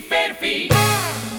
Ferfi.